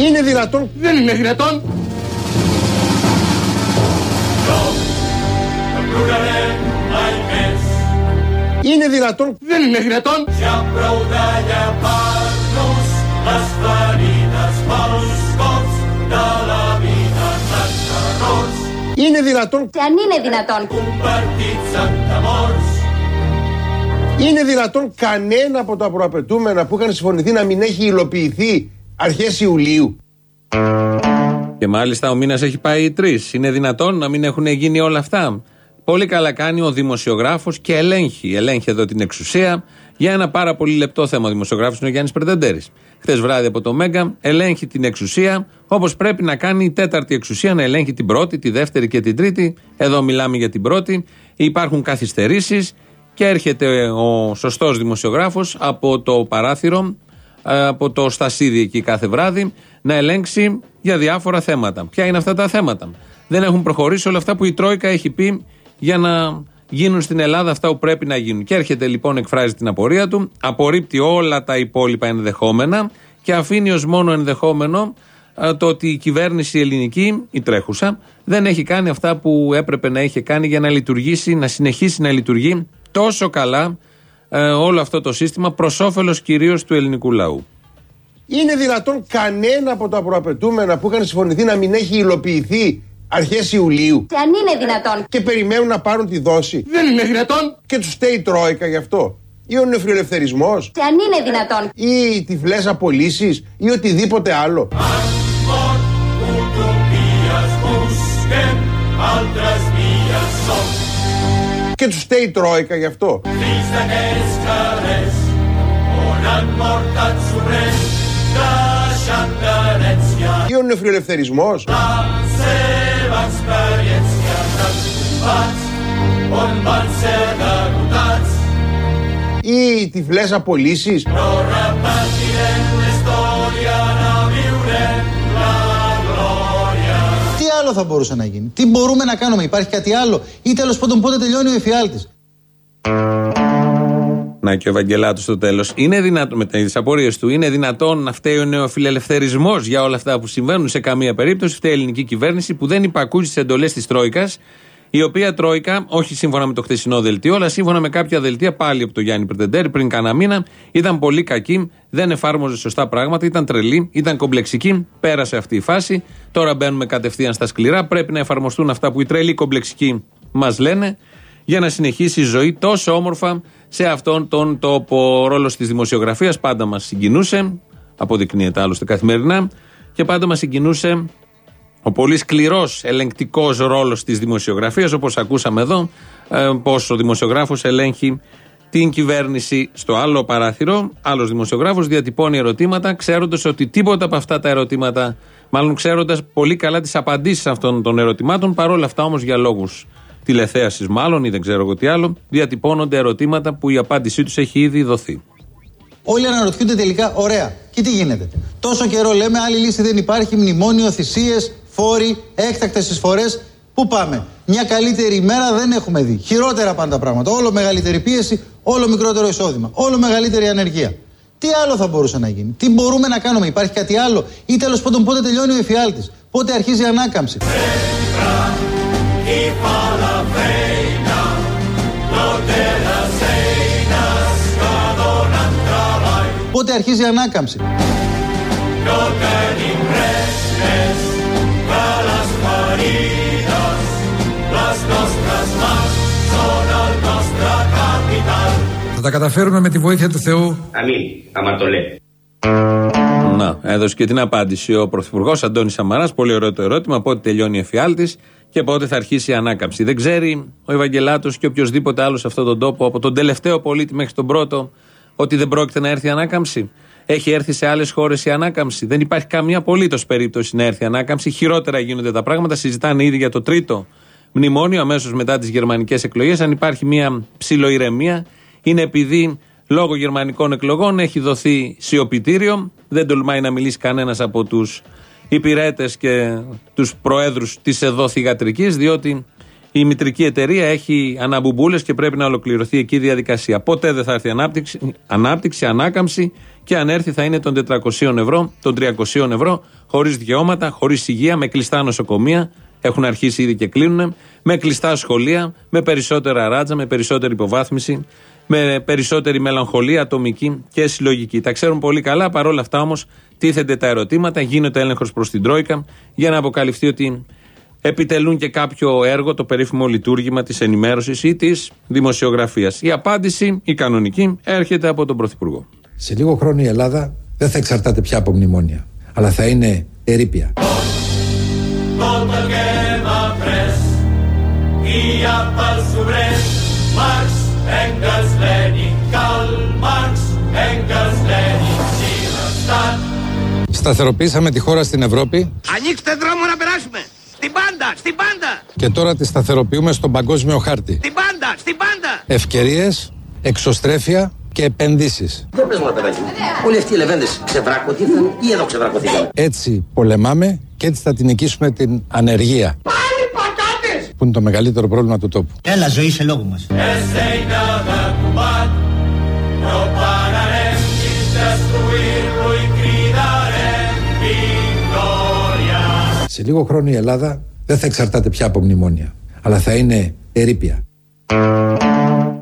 Είναι δυνατόν; Δεν είναι δυνατόν. Είναι δυνατόν; Δεν είναι δυνατόν. Είναι δυνατόν; Και αν είναι δυνατόν. Είναι δυνατόν κανένα από τα προαπαιτούμενα που είχαν συμφωνηθεί να μην έχει υλοποιηθεί αρχές Ιουλίου. Και μάλιστα ο μήνας έχει πάει τρεις. Είναι δυνατόν να μην έχουν γίνει όλα αυτά; Πολύ καλά κάνει ο δημοσιογράφος και ελέγχει. Ελέγχει εδώ την εξουσία για ένα πάρα πολύ λεπτό θέμα. Ο δημοσιογράφος είναι ο Γιάννης Περτεντέρη. Χθες βράδυ από το Μέγκα ελέγχει την εξουσία όπως πρέπει να κάνει η τέταρτη εξουσία να ελέγχει την πρώτη, τη δεύτερη και την τρίτη. Εδώ μιλάμε για την πρώτη. Υπάρχουν καθυστερήσεις και έρχεται ο σωστός δημοσιογράφος από το παράθυρο, ε, από το στασίδι εκεί κάθε βράδυ, να ελέγξει για διάφορα θέματα. Ποια είναι αυτά τα θέματα. Δεν έχουν προχωρήσει όλα αυτά που η Τρόικα έχει πει για να γίνουν στην Ελλάδα αυτά που πρέπει να γίνουν. Και έρχεται λοιπόν, εκφράζει την απορία του, απορρίπτει όλα τα υπόλοιπα ενδεχόμενα και αφήνει ως μόνο ενδεχόμενο ε, το ότι η κυβέρνηση ελληνική, η τρέχουσα, δεν έχει κάνει αυτά που έπρεπε να είχε κάνει για να λειτουργήσει, να συνεχίσει να λειτουργεί τόσο καλά ε, όλο αυτό το σύστημα προς όφελος κυρίως του ελληνικού λαού. Είναι δυνατόν κανένα από τα προαπαιτούμενα που είχαν συμφωνηθεί να μην έχει υλοποιηθεί αρχές Ιουλίου; Και αν είναι δυνατόν. και περιμένουν να πάρουν τη δόση; Δεν είναι δυνατόν. και τους στέει η Τρόικα γι' αυτό; Ή ο νεφριολευθερισμός Και αν είναι δυνατόν. ή οι τυφλές απολύσεις; Ή οτιδήποτε άλλο; Και τους στέει η Τρόικα γι' αυτό. Ή ο νεφριολευθερισμός ή οι τυφλές απολύσεις; Τι άλλο θα μπορούσε να γίνει, τι μπορούμε να κάνουμε, υπάρχει κάτι άλλο, ή τέλος πάντων πότε τελειώνει ο εφιάλτης; Να και ο Ευαγγελάτος στο τέλος. Είναι δυνατόν, με τις απορίες του, είναι δυνατόν να φταίει ο νεοφιλελευθερισμός για όλα αυτά που συμβαίνουν; Σε καμία περίπτωση. Φταίει η ελληνική κυβέρνηση που δεν υπακούει στις εντολές της Τρόικας, η οποία Τρόικα, όχι σύμφωνα με το χθεσινό δελτίο, αλλά σύμφωνα με κάποια δελτία πάλι από τον Γιάννη Πρετεντέρη πριν κάνα μήνα, ήταν πολύ κακή, δεν εφάρμοζε σωστά πράγματα, ήταν τρελή, ήταν κομπλεξική. Πέρασε αυτή η φάση. Τώρα μπαίνουμε κατευθείαν στα σκληρά. Πρέπει να εφαρμοστούν αυτά που οι τρελοί κομπλεξικοί μας λένε για να συνεχίσει η ζωή τόσο όμορφα σε αυτόν τον τόπο. Ο ρόλος της δημοσιογραφίας πάντα μας συγκινούσε, αποδεικνύεται άλλωστε καθημερινά, και πάντα μας συγκινούσε ο πολύ σκληρός ελεγκτικός ρόλος της δημοσιογραφίας, όπως ακούσαμε εδώ, ε, πώ ο δημοσιογράφος ελέγχει την κυβέρνηση στο άλλο παράθυρο. Άλλος δημοσιογράφος διατυπώνει ερωτήματα, ξέροντας ότι τίποτα από αυτά τα ερωτήματα, μάλλον ξέροντας πολύ καλά τις απαντήσεις αυτών των ερωτημάτων, παρόλα αυτά όμως για λόγους τηλεθέασης, μάλλον ή δεν ξέρω εγώ τι άλλο, διατυπώνονται ερωτήματα που η απάντησή τους έχει ήδη δοθεί. Όλοι αναρωτιούνται τελικά, ωραία, και τι γίνεται. Τόσο καιρό λέμε, άλλη λύση δεν υπάρχει, μνημόνιο, θυσίες, φόροι, έκτακτες εισφορές. Πού πάμε; Μια καλύτερη ημέρα δεν έχουμε δει. Χειρότερα πάνε τα πράγματα. Όλο μεγαλύτερη πίεση, όλο μικρότερο εισόδημα, όλο μεγαλύτερη ανεργία. Τι άλλο θα μπορούσε να γίνει, τι μπορούμε να κάνουμε, υπάρχει κάτι άλλο, ή τέλος πάντων πότε τελειώνει ο εφιάλτης, πότε αρχίζει η ανάκαμψη; Πότε αρχίζει η ανάκαμψη; Θα τα καταφέρουμε με τη βοήθεια του Θεού. Αμήν. Αμαρτωλέ. Να, έδωσε και την απάντηση ο Πρωθυπουργός Αντώνης Σαμαράς. Πολύ ωραίο το ερώτημα. Πότε τελειώνει η εφιάλτης και πότε θα αρχίσει η ανάκαμψη. Δεν ξέρει ο Ευαγγελάτος και οποιοδήποτε άλλος σε αυτόν τον τόπο, από τον τελευταίο πολίτη μέχρι τον πρώτο, ότι δεν πρόκειται να έρθει η ανάκαμψη. Έχει έρθει σε άλλες χώρες η ανάκαμψη. Δεν υπάρχει καμία απολύτως περίπτωση να έρθει η ανάκαμψη. Χειρότερα γίνονται τα πράγματα. Συζητάνε ήδη για το τρίτο μνημόνιο αμέσως μετά τις γερμανικές εκλογές. Αν υπάρχει μια ψιλοειρεμία, είναι επειδή λόγω γερμανικών εκλογών έχει δοθεί σιωπητήριο. Δεν τολμάει να μιλήσει κανένας από τους υπηρέτες και τους προέδρους της εδώ θηγατρικής, διότι η μητρική εταιρεία έχει αναμπουμπούλε και πρέπει να ολοκληρωθεί εκεί η διαδικασία. Ποτέ δεν θα έρθει ανάπτυξη, ανάπτυξη, ανάκαμψη και αν έρθει θα είναι των 400 ευρώ, των 300 ευρώ, χωρίς δικαιώματα, χωρίς υγεία, με κλειστά νοσοκομεία. Έχουν αρχίσει ήδη και κλείνουν. Με κλειστά σχολεία, με περισσότερα ράτζα, με περισσότερη υποβάθμιση, με περισσότερη μελαγχολία ατομική και συλλογική. Τα ξέρουν πολύ καλά. Παρόλα αυτά όμως τίθενται τα ερωτήματα, γίνεται έλεγχος προς την Τρόικα για να αποκαλυφθεί ότι επιτελούν και κάποιο έργο, το περίφημο λειτουργήμα της ενημέρωσης ή της δημοσιογραφίας. Η απάντηση, η κανονική, έρχεται από τον Πρωθυπουργό. Σε λίγο χρόνο η Ελλάδα δεν θα εξαρτάται πια από μνημόνια, αλλά θα είναι ερήπια. Σταθεροποίησαμε τη χώρα στην Ευρώπη Ανοίξτε δρόμο να περάσουμε. Στην πάντα, στην πάντα. και τώρα τη σταθεροποιούμε στον παγκόσμιο χάρτη. Στην πάντα, στην πάντα. Ευκαιρίες, εξωστρέφεια και επενδύσεις. Δεν πες μου παιδάκι μου. Όλοι αυτοί οι λεβέντες ξεβράκωτοι ήρθαν ή εδώ ξεβρακωθήκαν; Έτσι πολεμάμε και έτσι θα την νικήσουμε την ανεργία. Πάλι πατάτες. Που είναι το μεγαλύτερο πρόβλημα του τόπου. Έλα ζωή σε λόγο μας. Σε λίγο χρόνο η Ελλάδα δεν θα εξαρτάται πια από μνημόνια, αλλά θα είναι ερήπια.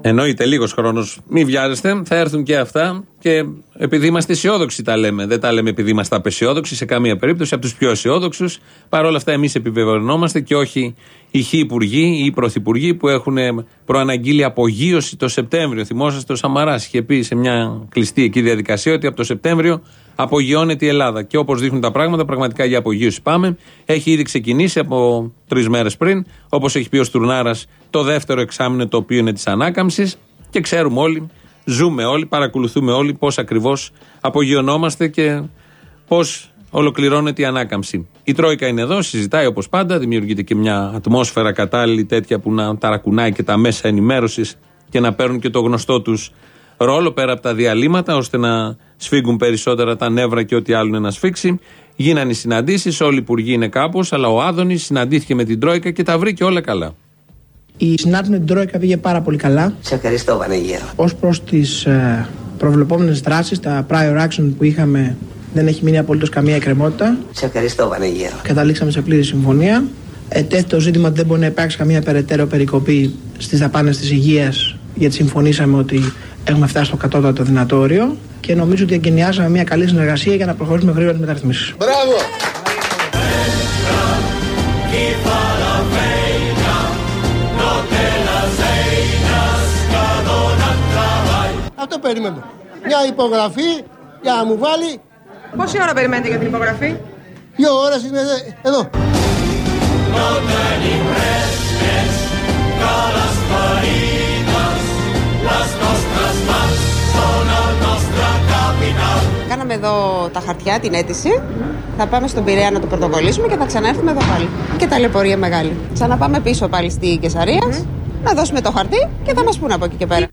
Εννοείται λίγος χρόνος. Μην βιάζεστε, θα έρθουν και αυτά. Και επειδή είμαστε αισιόδοξοι τα λέμε. Δεν τα λέμε επειδή είμαστε απεσιόδοξοι σε καμία περίπτωση. Από τους πιο αισιόδοξους. Παρ' όλα αυτά, εμείς επιβεβαιωνόμαστε και όχι οι χι υπουργοί ή οι πρωθυπουργοί που έχουν προαναγγείλει απογείωση το Σεπτέμβριο. Θυμόσαστε ο Σαμαράς είχε πει σε μια κλειστή εκεί διαδικασία ότι από το Σεπτέμβριο απογειώνεται η Ελλάδα. Και όπως δείχνουν τα πράγματα, πραγματικά για απογείωση πάμε. Έχει ήδη ξεκινήσει από τρεις μέρες πριν. Όπως έχει πει ο Στουρνάρας, το δεύτερο εξάμεινο το οποίο είναι της ανάκαμψης. Και ξέρουμε όλοι, ζούμε όλοι, παρακολουθούμε όλοι πώς ακριβώς απογειωνόμαστε και πώς ολοκληρώνεται η ανάκαμψη. Η Τρόικα είναι εδώ, συζητάει όπως πάντα, δημιουργείται και μια ατμόσφαιρα κατάλληλη τέτοια που να ταρακουνάει και τα μέσα ενημέρωσης και να παίρνουν και το γνωστό τους ρόλο πέρα από τα διαλύματα, ώστε να σφίγγουν περισσότερα τα νεύρα και ό,τι άλλο είναι να σφίξει. Γίνανε οι συναντήσεις, όλοι οι υπουργοί είναι κάπως, αλλά ο Άδωνης συναντήθηκε με την Τρόικα και τα βρήκε όλα καλά. Η συνάντηση με την Τρόικα πήγε πάρα πολύ καλά. Σε ευχαριστώ Βανεγέρο. Ω προς τις ε, προβλεπόμενες δράσεις, τα prior action που είχαμε δεν έχει μείνει απολύτως καμία εκκρεμότητα. Σε ευχαριστώ Βανεγέρο. Καταλήξαμε σε πλήρη συμφωνία. Ετέθη το ζήτημα ότι δεν μπορεί να υπάρξει καμία περαιτέρω περικοπή στις δαπάνες της υγείας, γιατί συμφωνήσαμε ότι έχουμε φτάσει στο κατώτατο δυνατόριο και νομίζω ότι εγκαινιάσαμε μια καλή συνεργασία για να προχωρήσουμε γρήγορα τις μεταρρυθμίσεις. Μπράβο! Αυτό περιμένω. Μια υπογραφή για να μου βάλει Πόση ώρα περιμένετε για την υπογραφή; δύο ώρες είμαι εδώ. Κάναμε εδώ τα χαρτιά, την αίτηση. Θα πάμε στον Πειραιά να το πρωτοκολλήσουμε και θα ξανάρθουμε εδώ πάλι. Και ταλαιπωρία μεγάλη. Ξαναπάμε πίσω πάλι στη Κεσαρίας, να δώσουμε το χαρτί και θα μας πούνε από εκεί και πέρα.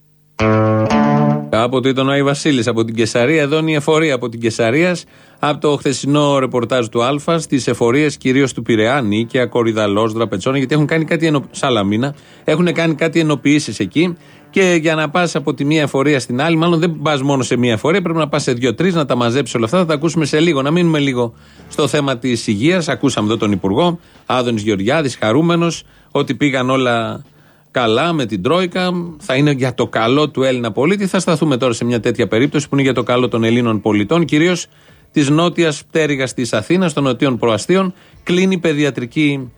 Κάποτε ήταν ο Άι Βασίλης από την Κεσαρία. Εδώ είναι η εφορία από την Κεσαρίας. Από το χθεσινό ρεπορτάζ του Α, στις εφορίες κυρίως του Πειραιά, Νίκαια, Κορυδαλό, Δραπετσόνα, γιατί έχουν κάνει κάτι. Ενο... Σαλαμίνα. Έχουν κάνει κάτι ενοποιήσεις εκεί. Και για να πας από τη μία εφορία στην άλλη, μάλλον δεν πας μόνο σε μία εφορία, πρέπει να πας σε δύο-τρεις, να τα μαζέψεις όλα αυτά. Θα τα ακούσουμε σε λίγο. Να μείνουμε λίγο στο θέμα της υγείας. Ακούσαμε εδώ τον Υπουργό, Άδωνης Γεωργιάδης, χαρούμενος, ότι πήγαν όλα καλά με την Τρόικα. Θα είναι για το καλό του Έλληνα πολίτη. Θα σταθούμε τώρα σε μια τέτοια περίπτωση που είναι για το καλό των Ελλήνων πολιτών, κυρίως της νότιας πτέρυγας της Αθήνας, των νοτίων προαστίων. Κλείνει παιδιατρική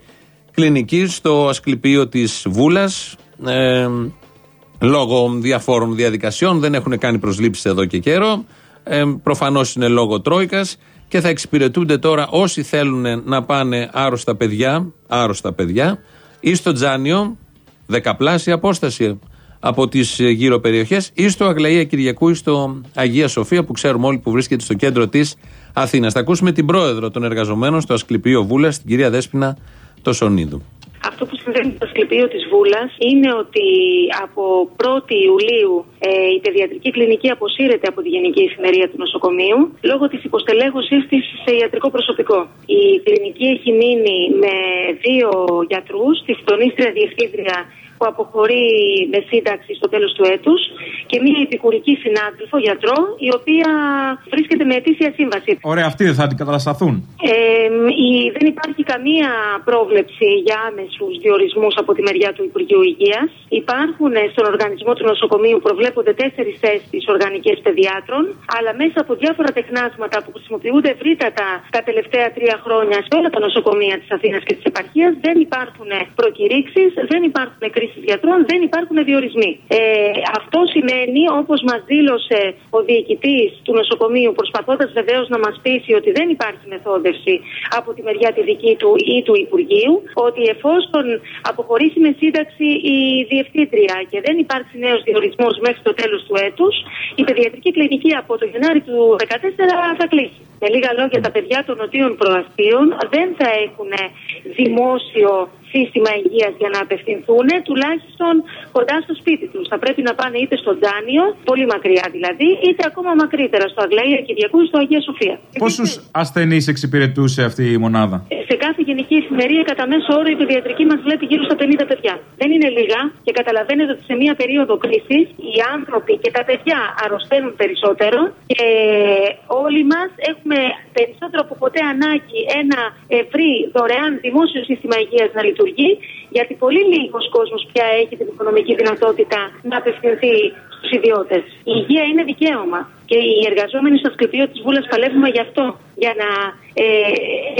κλινική στο Ασκληπείο της Βούλας. Ε, λόγω διαφόρων διαδικασιών. Δεν έχουν κάνει προσλήψεις εδώ και καιρό. Ε, Προφανώς είναι λόγω Τρόικας και θα εξυπηρετούνται τώρα όσοι θέλουν να πάνε άρρωστα παιδιά, άρρωστα παιδιά ή στο Τζάνιο, δεκαπλάσια απόσταση από τις γύρω περιοχές, ή στο Αγλαία Κυριακού ή στο Αγία Σοφία, που ξέρουμε όλοι που βρίσκεται στο κέντρο της Αθήνας. Θα ακούσουμε την πρόεδρο των εργαζομένων στο Ασκληπείο Βούλας, την κυρία Δέσπινα Τοσονίδου. Αυτό που συμβαίνει στο Ασκληπείο της Βούλας είναι ότι από 1η Ιουλίου ε, η παιδιατρική κλινική αποσύρεται από τη Γενική Εφημερία του Νοσοκομείου λόγω της υποστελέχωσής της σε ιατρικό προσωπικό. Η κλινική έχει μείνει με δύο γιατρούς, τη συντονίστρια διευθύντρια που αποχωρεί με σύνταξη στο τέλος του έτους και μια επικουρική συνάδελφο, γιατρό, η οποία βρίσκεται με αιτήσια σύμβαση. Ωραία, αυτοί δεν θα αντικατασταθούν. Ε, η, δεν υπάρχει καμία πρόβλεψη για άμεσους διορισμούς από τη μεριά του Υπουργείου Υγείας. Υπάρχουν ε, στον οργανισμό του νοσοκομείου προβλέπονται τέσσερις θέσεις οργανικές παιδιάτρων, αλλά μέσα από διάφορα τεχνάσματα που χρησιμοποιούνται ευρύτατα τα τελευταία τρία χρόνια σε όλα τα νοσοκομεία της Αθήνας και της επαρχίας δεν υπάρχουν προκηρύξεις, δεν υπάρχουν κρίσεις γιατρών, δεν υπάρχουν διορισμοί. Ε, αυτό σημαίνει, όπως μας δήλωσε ο διοικητής του νοσοκομείου, προσπαθώντας βεβαίως να μας πείσει ότι δεν υπάρχει μεθόδευση από τη μεριά τη δική του ή του Υπουργείου, ότι εφόσον αποχωρήσει με σύνταξη η διευθύντρια και δεν υπάρξει νέος διορισμός μέχρι το τέλος του έτους, η παιδιατρική κλινική από το Γενάρη του 2014 θα κλείσει. Με λίγα λόγια, τα παιδιά των νοτίων προαστίων δεν θα έχουν δημόσιο σύστημα υγείας για να απευθυνθούν, τουλάχιστον κοντά στο σπίτι τους. Θα πρέπει να πάνε είτε στο Τζάνιο, πολύ μακριά δηλαδή, είτε ακόμα μακρύτερα, στο Αγλαία Κυριακού ή στο Αγία Σοφία. Πόσους ασθενείς εξυπηρετούσε αυτή η μονάδα, Ε, Σε κάθε γενική εφημερία, κατά μέσο όρο, η παιδιατρική μας βλέπει γύρω στα 50 παιδιά. Δεν είναι λίγα και καταλαβαίνετε ότι σε μία περίοδο κρίσης οι άνθρωποι και τα παιδιά αρρωσταίνουν περισσότερο και όλοι μας έχουμε περισσότερο από ποτέ ανάγκη ένα ευρύ δωρεάν δημόσιο σύστημα υγείας να λειτουργεί, γιατί πολύ λίγος κόσμος πια έχει την οικονομική δυνατότητα να απευθυνθεί στους ιδιώτες. Η υγεία είναι δικαίωμα. Και οι εργαζόμενοι στο Ασκληπείο της Βούλας παλεύουμε γι' αυτό. Για να ε,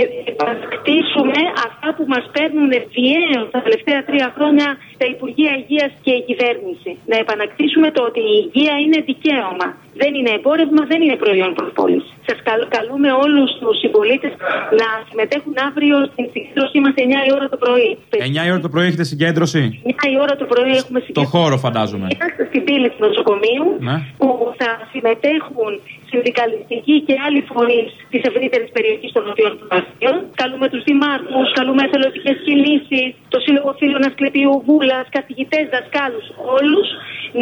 ε, επανακτήσουμε αυτά που μας παίρνουν βιαίω τα τελευταία τρία χρόνια τα Υπουργεία Υγείας και η κυβέρνηση. Να επανακτήσουμε το ότι η υγεία είναι δικαίωμα. Δεν είναι εμπόρευμα, δεν είναι προϊόν προπόλησης. Σας καλούμε όλους τους συμπολίτες να συμμετέχουν αύριο στην συγκέντρωσή μας 9 η ώρα το πρωί. 9 η ώρα το πρωί έχετε συγκέντρωση; 9 η ώρα το πρωί έχουμε Το συγκέντρωση. χώρο, φαντάζομαι. Είμαστε στην πύλη του νοσοκομείου Ναι. που θα συμμετέχουν συνδικαλιστικοί και άλλοι φορεί της ευρύτερης περιοχής των νοτιών προαστίων. Καλούμε τους δημάρχου, καλούμε εθελοντικές κινήσεις, το Σύλλογο Φίλων Ασκληπίου Βούλας, καθηγητές, δασκάλους, όλους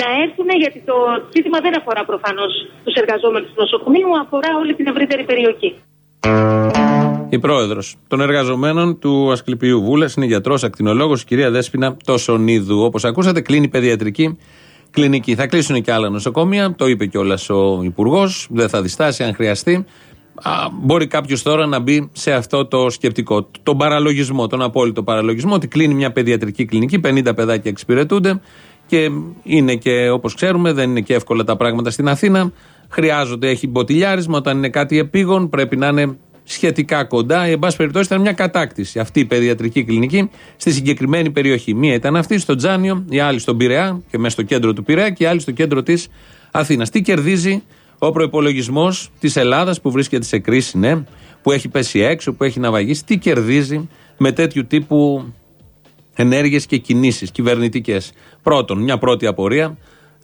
να έρθουν γιατί το ζήτημα δεν αφορά προφανώς τους εργαζόμενους του νοσοκομείου, αφορά όλη την ευρύτερη περιοχή. Η πρόεδρος των εργαζομένων του Ασκληπίου Βούλας είναι γιατρός, ακτινολόγος, η κυρία Δέσπινα Τόσονίδου. Όπως ακούσατε, κλείνει παιδιατρική κλινική. Θα κλείσουν και άλλα νοσοκομεία, το είπε κιόλας ο Υπουργός. Δεν θα διστάσει αν χρειαστεί. Α, μπορεί κάποιος τώρα να μπει σε αυτό το σκεπτικό. Τον παραλογισμό, τον απόλυτο παραλογισμό, ότι κλείνει μια παιδιατρική κλινική, 50 παιδάκια εξυπηρετούνται και είναι και όπως ξέρουμε, δεν είναι και εύκολα τα πράγματα στην Αθήνα. Χρειάζονται, έχει μποτιλιάρισμα. Όταν είναι κάτι επίγον, πρέπει να είναι σχετικά κοντά. Εν πάση περιπτώσει, ήταν μια κατάκτηση αυτή η παιδιατρική κλινική στη συγκεκριμένη περιοχή. Μία ήταν αυτή στο Τζάνιο, η άλλη στον Πειραιά και μέσα στο κέντρο του Πειραιά και η άλλη στο κέντρο της Αθήνας. Τι κερδίζει ο προπολογισμό της Ελλάδας που βρίσκεται σε κρίση, ναι, που έχει πέσει έξω, που έχει ναυαγίσει, τι κερδίζει με τέτοιου τύπου ενέργειες και κινήσεις κυβερνητικές; Πρώτον, μια πρώτη απορία.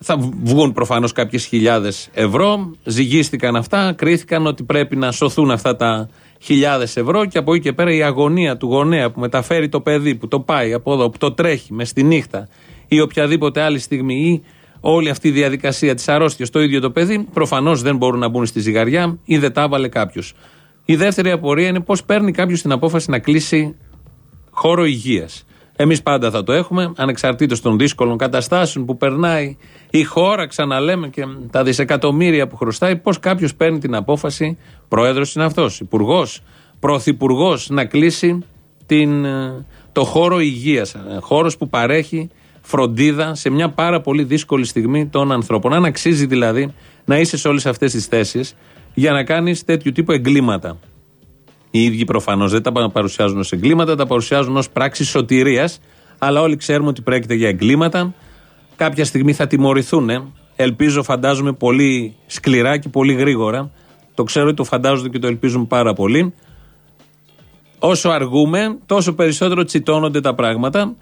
Θα βγουν προφανώς κάποιες χιλιάδες ευρώ. Ζυγίστηκαν αυτά, κρίθηκαν ότι πρέπει να σωθούν αυτά τα χιλιάδες ευρώ και από εκεί και πέρα η αγωνία του γονέα που μεταφέρει το παιδί, που το πάει από εδώ, που το τρέχει μες στη νύχτα ή οποιαδήποτε άλλη στιγμή ή όλη αυτή η διαδικασία της αρρώστιας στο ίδιο το παιδί, προφανώς δεν μπορούν να μπουν στη ζυγαριά ή δεν τα έβαλε κάποιος. Η δεύτερη απορία είναι πώς παίρνει κάποιος την απόφαση να κλείσει χώρο υγείας. Εμείς πάντα θα το έχουμε, ανεξαρτήτως των δύσκολων καταστάσεων που περνάει η χώρα, ξαναλέμε και τα δισεκατομμύρια που χρωστάει, πώς κάποιος παίρνει την απόφαση, πρόεδρος είναι αυτός, υπουργός, πρωθυπουργός, να κλείσει την, ε, το χώρο υγείας. Χώρος που παρέχει φροντίδα σε μια πάρα πολύ δύσκολη στιγμή των ανθρώπων. Αν αξίζει δηλαδή να είσαι σε όλες αυτές τις θέσεις για να κάνεις τέτοιου τύπου εγκλήματα. Οι ίδιοι προφανώς δεν τα παρουσιάζουν ως εγκλήματα, τα παρουσιάζουν ως πράξη σωτηρίας. Αλλά όλοι ξέρουμε ότι πρόκειται για εγκλήματα. Κάποια στιγμή θα τιμωρηθούν. ε. Ελπίζω, φαντάζομαι, πολύ σκληρά και πολύ γρήγορα. Το ξέρω ότι το φαντάζονται και το ελπίζουν πάρα πολύ. Όσο αργούμε, τόσο περισσότερο τσιτώνονται τα πράγματα.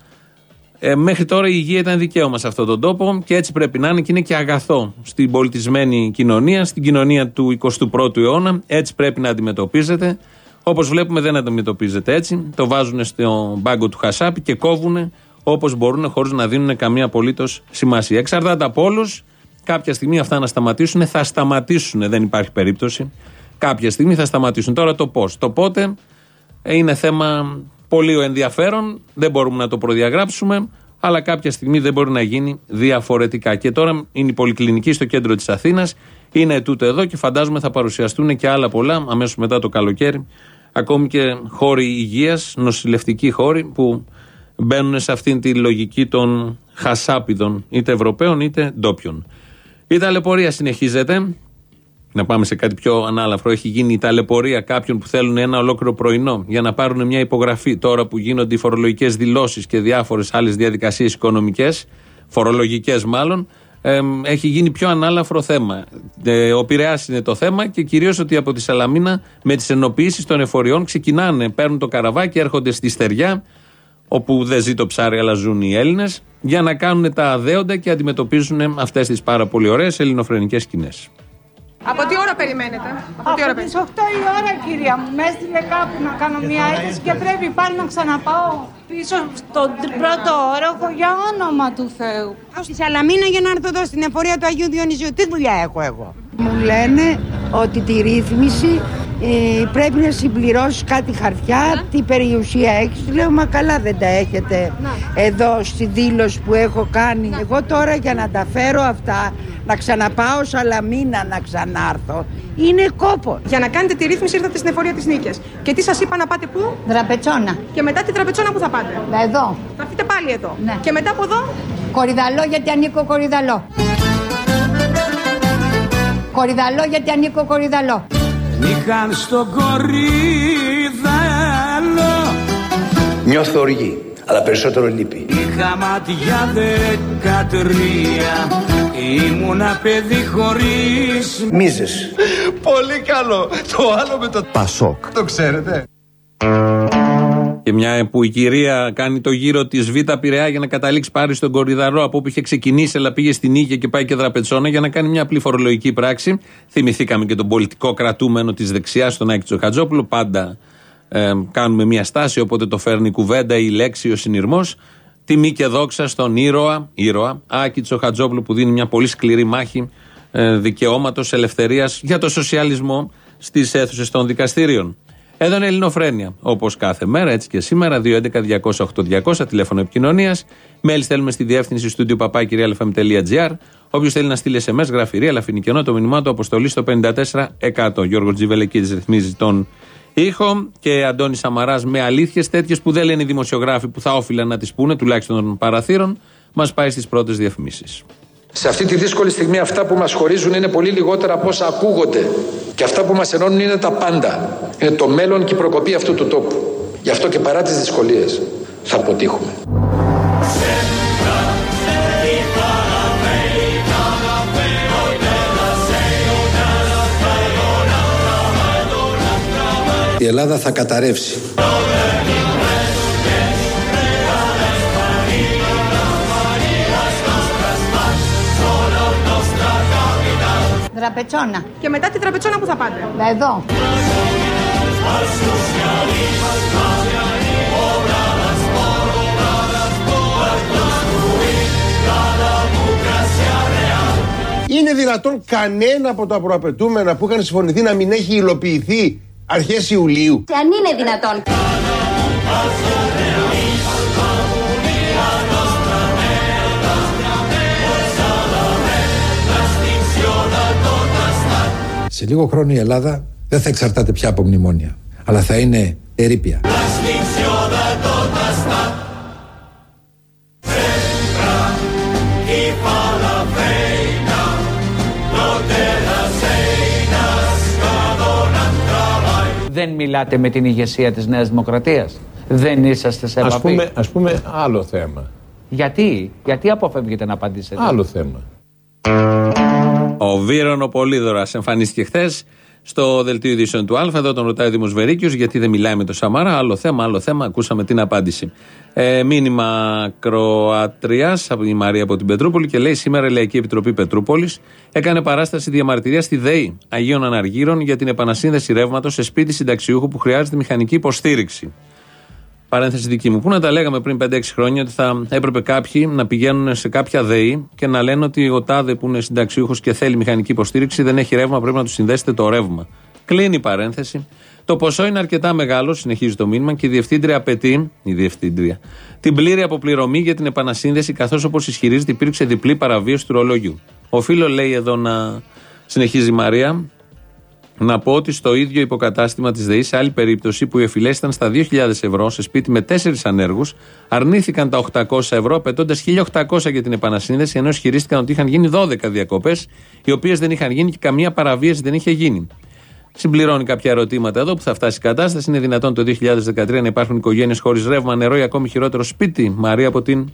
Ε, μέχρι τώρα η υγεία ήταν δικαίωμα σε αυτόν τον τόπο και έτσι πρέπει να είναι και είναι και αγαθό στην πολιτισμένη κοινωνία, στην κοινωνία του 21ου αιώνα. Έτσι πρέπει να αντιμετωπίζεται. Όπως βλέπουμε δεν αντιμετωπίζεται έτσι. Το βάζουν στο μπάγκο του Χασάπη και κόβουν όπως μπορούν χωρίς να δίνουν καμία απολύτως σημασία. Εξαρτάται από όλους. Κάποια στιγμή αυτά να σταματήσουν. Θα σταματήσουν, δεν υπάρχει περίπτωση. Κάποια στιγμή θα σταματήσουν. Τώρα το πώς. Το πότε είναι θέμα πολύ ενδιαφέρον. Δεν μπορούμε να το προδιαγράψουμε. Αλλά κάποια στιγμή δεν μπορεί να γίνει διαφορετικά. Και τώρα είναι η Πολυκλινική στο κέντρο της Αθήνας. Είναι τούτο εδώ και φαντάζομαι θα παρουσιαστούν και άλλα πολλά αμέσως μετά το καλοκαίρι. Ακόμη και χώροι υγείας, νοσηλευτικοί χώροι που μπαίνουν σε αυτήν τη λογική των χασάπιδων, είτε Ευρωπαίων είτε ντόπιων. Η ταλαιπωρία συνεχίζεται. Να πάμε σε κάτι πιο ανάλαφρο. Έχει γίνει η ταλαιπωρία κάποιων που θέλουν ένα ολόκληρο πρωινό για να πάρουν μια υπογραφή τώρα που γίνονται οι φορολογικές δηλώσεις και διάφορες άλλες διαδικασίες οικονομικές, φορολογικές μάλλον. Ε, έχει γίνει πιο ανάλαφρο θέμα. Ε, ο Πειραιάς είναι το θέμα και κυρίως ότι από τη Σαλαμίνα με τις ενοποιήσεις των εφοριών ξεκινάνε, παίρνουν το καραβάκι, έρχονται στη στεριά, όπου δεν ζει το ψάρι αλλά ζουν οι Έλληνες, για να κάνουν τα αδέοντα και αντιμετωπίζουν αυτές τις πάρα πολύ ωραίες ελληνοφρενικές σκηνές. Από τι ώρα περιμένετε, από τι ώρα Από τις 8 η ώρα κυρία μου, με έστειλε κάπου να κάνω μια αίτηση και πρέπει πάλι να ξαναπάω πίσω στον πρώτο όροφο για όνομα του Θεού. Στη Σαλαμίνα για να έρθω εδώ στην εφορία του Αγίου Διονυσίου. Τι δουλειά έχω εγώ; Μου λένε ότι τη ρύθμιση ε, πρέπει να συμπληρώσεις κάτι χαρτιά, τι περιουσία έχεις. Του Λέω, μα καλά δεν τα έχετε εδώ στη δήλωση που έχω κάνει. Εγώ τώρα για να τα φέρω αυτά, να ξαναπάω Σαλαμίνα να ξανάρθω, είναι κόπο. Για να κάνετε τη ρύθμιση ήρθατε στην εφορία της νίκη. Και τι σας είπα να πάτε πού; Δραπετσόνα. Και μετά την τραπετσόνα που θα πάτε. Εδώ. Θα έρθετε πάλι εδώ. Ναι. Και μετά από εδώ; Κορυδαλό γιατί ανήκω κορυδαλό. Κορυδαλό γιατί ανήκω κορυδαλό. Είχαν στο κορίδαλο Νιώθω οργή, αλλά περισσότερο λύπη. Είχα μάτια δεκατρία Ήμουνα παιδί χωρίς Μίζες. Πολύ καλό. Το άλλο με το Πασόκ. Το ξέρετε. Και μια που η κυρία κάνει το γύρο της Β' Πειραιά για να καταλήξει πάρει στον Κορυδαρό από όπου είχε ξεκινήσει, αλλά πήγε στην Νίκη και πάει και δραπετσόνα για να κάνει μια απλή φορολογική πράξη. Θυμηθήκαμε και τον πολιτικό κρατούμενο της δεξιάς, τον Άκη Τσοχατζόπουλο. Πάντα ε, κάνουμε μια στάση, οπότε το φέρνει η κουβέντα, η λέξη, ο συνειρμός. Τιμή και δόξα στον ήρωα, ήρωα Άκη Τσοχατζόπουλο που δίνει μια πολύ σκληρή μάχη ε, δικαιώματος, ελευθερίας για το σοσιαλισμό στις αίθουσες των δικαστήριων. Εδώ είναι Ελληνοφρένια. Όπως κάθε μέρα, έτσι και σήμερα, 211-200-8200, τηλέφωνο επικοινωνίας. Μέλη στέλνουμε στη διεύθυνση στούντιο παπάκυριαλεφm.gr. Όποιος θέλει να στείλει SMS, γραφειρή, αλλά φινικενό το μηνυμά του αποστολή στο 54%. Γιώργος Τζιβελεκίδης ρυθμίζει τον ήχο και Αντώνη Σαμαράς με αλήθειες τέτοιες που δεν λένε οι δημοσιογράφοι που θα όφυλαν να τις πούνε, τουλάχιστον των παραθύρων, μας πάει στις πρώτες διαφημίσεις. Σε αυτή τη δύσκολη στιγμή αυτά που μας χωρίζουν είναι πολύ λιγότερα από όσα ακούγονται. Και αυτά που μας ενώνουν είναι τα πάντα. Είναι το μέλλον και η προκοπή αυτού του τόπου. Γι' αυτό και παρά τις δυσκολίες θα αποτύχουμε. Η Ελλάδα θα καταρρεύσει. Δραπετσόνα. Και μετά την τραπετσόνα που θα πάτε. Εδώ. Είναι δυνατόν κανένα από τα προαπαιτούμενα που είχαν συμφωνηθεί να μην έχει υλοποιηθεί αρχές Ιουλίου; Και αν είναι δυνατόν. Σε λίγο χρόνο η Ελλάδα δεν θα εξαρτάται πια από μνημόνια, αλλά θα είναι ερήπια. Δεν μιλάτε με την ηγεσία της Νέας Δημοκρατίας. Δεν είσαστε σε επαφή. Ας πούμε, ας πούμε άλλο θέμα. Γιατί, γιατί αποφεύγετε να απαντήσετε; Άλλο θέμα. Ο Βίρονο Πολύδωρα εμφανίστηκε χθες στο δελτίο ειδήσεων του Α. Εδώ τον ρωτάει ο Δήμος Βερίκιος, γιατί δεν μιλάει με τον Σαμαρά. Άλλο θέμα, άλλο θέμα. Ακούσαμε την απάντηση. Ε, μήνυμα Κροατρία από η Μαρία από την Πετρούπολη και λέει: Σήμερα η Λαϊκή Επιτροπή Πετρούπολης έκανε παράσταση διαμαρτυρίας στη ΔΕΗ Αγίων Αναργύρων για την επανασύνδεση ρεύματος σε σπίτι συνταξιούχου που χρειάζεται μηχανική υποστήριξη. Παρένθεση δική μου. Πού να τα λέγαμε πριν 5-6 χρόνια ότι θα έπρεπε κάποιοι να πηγαίνουν σε κάποια ΔΕΗ και να λένε ότι ο τάδε που είναι συνταξιούχος και θέλει μηχανική υποστήριξη δεν έχει ρεύμα, πρέπει να του συνδέσετε το ρεύμα. Κλείνει η παρένθεση. Το ποσό είναι αρκετά μεγάλο, συνεχίζει το μήνυμα, και η διευθύντρια απαιτεί, η διευθύντρια, την πλήρη αποπληρωμή για την επανασύνδεση, καθώς όπως ισχυρίζεται υπήρξε διπλή παραβίαση του ρολόγιου. Οφείλω, λέει εδώ να συνεχίζει η Μαρία, να πω ότι στο ίδιο υποκατάστημα της ΔΕΗ, σε άλλη περίπτωση που οι εφηλές ήταν στα 2.000 ευρώ σε σπίτι με 4 ανέργους, αρνήθηκαν τα 800 ευρώ, απαιτώντας 1.800 για την επανασύνδεση, ενώ ισχυρίστηκαν ότι είχαν γίνει 12 διακοπές, οι οποίες δεν είχαν γίνει και καμία παραβίαση δεν είχε γίνει. Συμπληρώνει κάποια ερωτήματα εδώ που θα φτάσει η κατάσταση. Είναι δυνατόν το 2013 να υπάρχουν οικογένειες χωρίς ρεύμα, νερό ή ακόμη χειρότερο σπίτι. Μαρία από την